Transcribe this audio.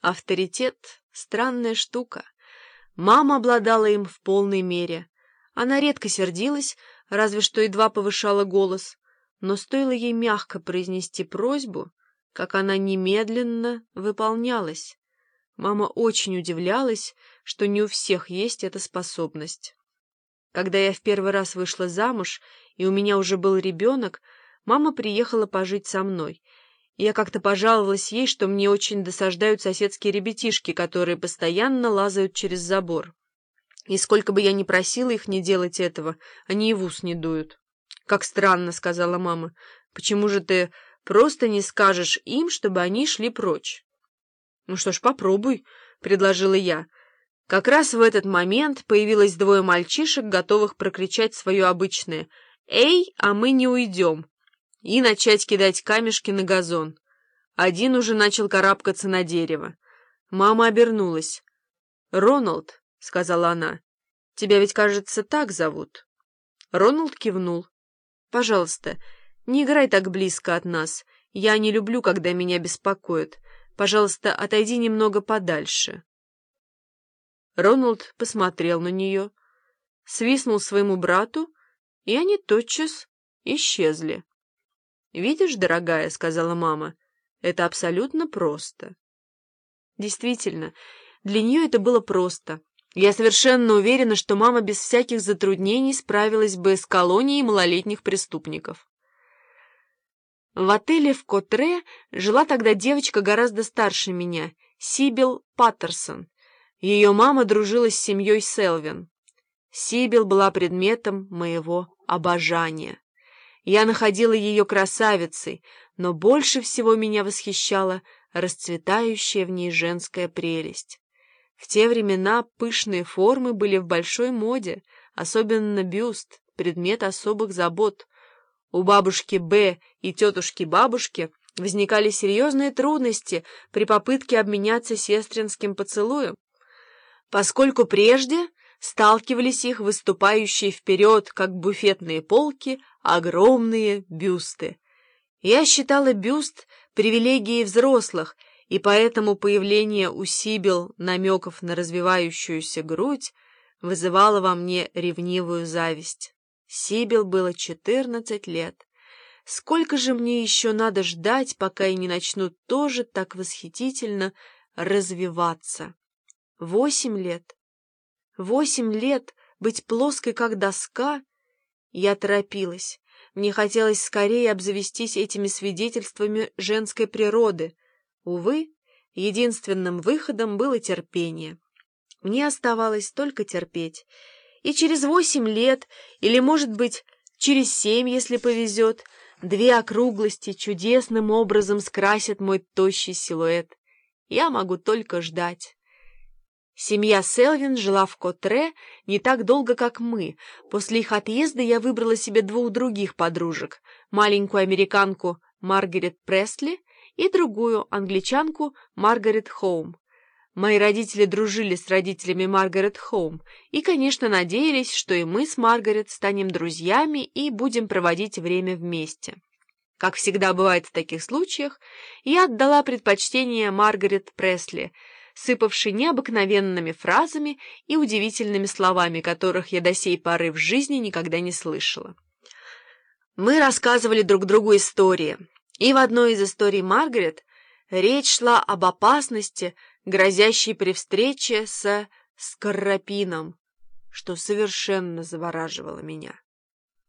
Авторитет — странная штука. Мама обладала им в полной мере. Она редко сердилась, разве что едва повышала голос, но стоило ей мягко произнести просьбу, как она немедленно выполнялась. Мама очень удивлялась, что не у всех есть эта способность. Когда я в первый раз вышла замуж, и у меня уже был ребенок, мама приехала пожить со мной — я как-то пожаловалась ей, что мне очень досаждают соседские ребятишки, которые постоянно лазают через забор. И сколько бы я ни просила их не делать этого, они и в ус не дуют. «Как странно», — сказала мама. «Почему же ты просто не скажешь им, чтобы они шли прочь?» «Ну что ж, попробуй», — предложила я. Как раз в этот момент появилось двое мальчишек, готовых прокричать свое обычное «Эй, а мы не уйдем!» И начать кидать камешки на газон. Один уже начал карабкаться на дерево. Мама обернулась. «Роналд», — сказала она, — «тебя ведь, кажется, так зовут». Роналд кивнул. «Пожалуйста, не играй так близко от нас. Я не люблю, когда меня беспокоят. Пожалуйста, отойди немного подальше». Роналд посмотрел на нее, свистнул своему брату, и они тотчас исчезли. «Видишь, дорогая», — сказала мама, — «это абсолютно просто». Действительно, для нее это было просто. Я совершенно уверена, что мама без всяких затруднений справилась бы с колонией малолетних преступников. В отеле в Котре жила тогда девочка гораздо старше меня, Сибил Паттерсон. Ее мама дружила с семьей Селвин. Сибил была предметом моего обожания. Я находила ее красавицей, но больше всего меня восхищала расцветающая в ней женская прелесть. В те времена пышные формы были в большой моде, особенно бюст, предмет особых забот. У бабушки Б и тетушки-бабушки возникали серьезные трудности при попытке обменяться сестринским поцелуем, поскольку прежде сталкивались их выступающие вперед, как буфетные полки, огромные бюсты. Я считала бюст привилегией взрослых, и поэтому появление у Сибил намеков на развивающуюся грудь вызывало во мне ревнивую зависть. Сибил было четырнадцать лет. Сколько же мне еще надо ждать, пока я не начну тоже так восхитительно развиваться? Восемь лет. Восемь лет быть плоской, как доска? Я торопилась. Мне хотелось скорее обзавестись этими свидетельствами женской природы. Увы, единственным выходом было терпение. Мне оставалось только терпеть. И через восемь лет, или, может быть, через семь, если повезет, две округлости чудесным образом скрасят мой тощий силуэт. Я могу только ждать. Семья Селвин жила в Котре не так долго, как мы. После их отъезда я выбрала себе двух других подружек, маленькую американку Маргарет Пресли и другую англичанку Маргарет Хоум. Мои родители дружили с родителями Маргарет Хоум и, конечно, надеялись, что и мы с Маргарет станем друзьями и будем проводить время вместе. Как всегда бывает в таких случаях, я отдала предпочтение Маргарет Пресли — сыпавший необыкновенными фразами и удивительными словами, которых я до сей поры в жизни никогда не слышала. Мы рассказывали друг другу истории, и в одной из историй Маргарет речь шла об опасности, грозящей при встрече с Скоропином, что совершенно завораживало меня.